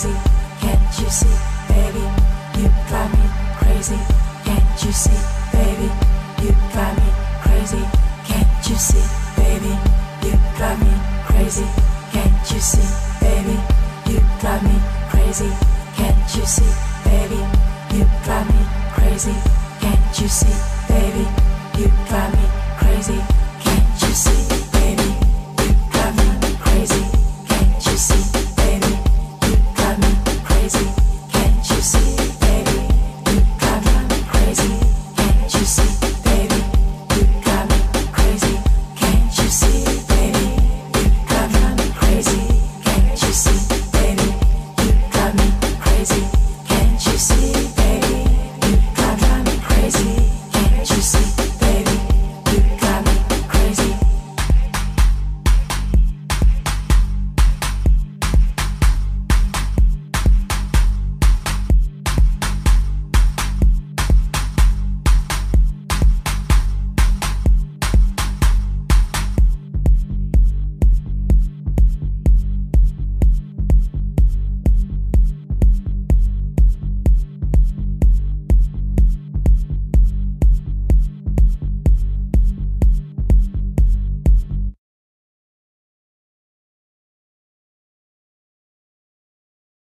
crazy. Can't you see, baby? You drive me crazy. Can't you see, baby? You drive me crazy. Can't you see, baby? You drive me crazy. Can't you see, baby? You drive me crazy. Can't you see, baby? You drive me crazy. Can't you see, baby? You drive me crazy.